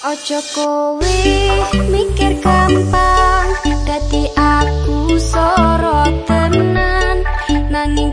Ojo kowe mikir gampang. Dadi aku sorot tenan nanging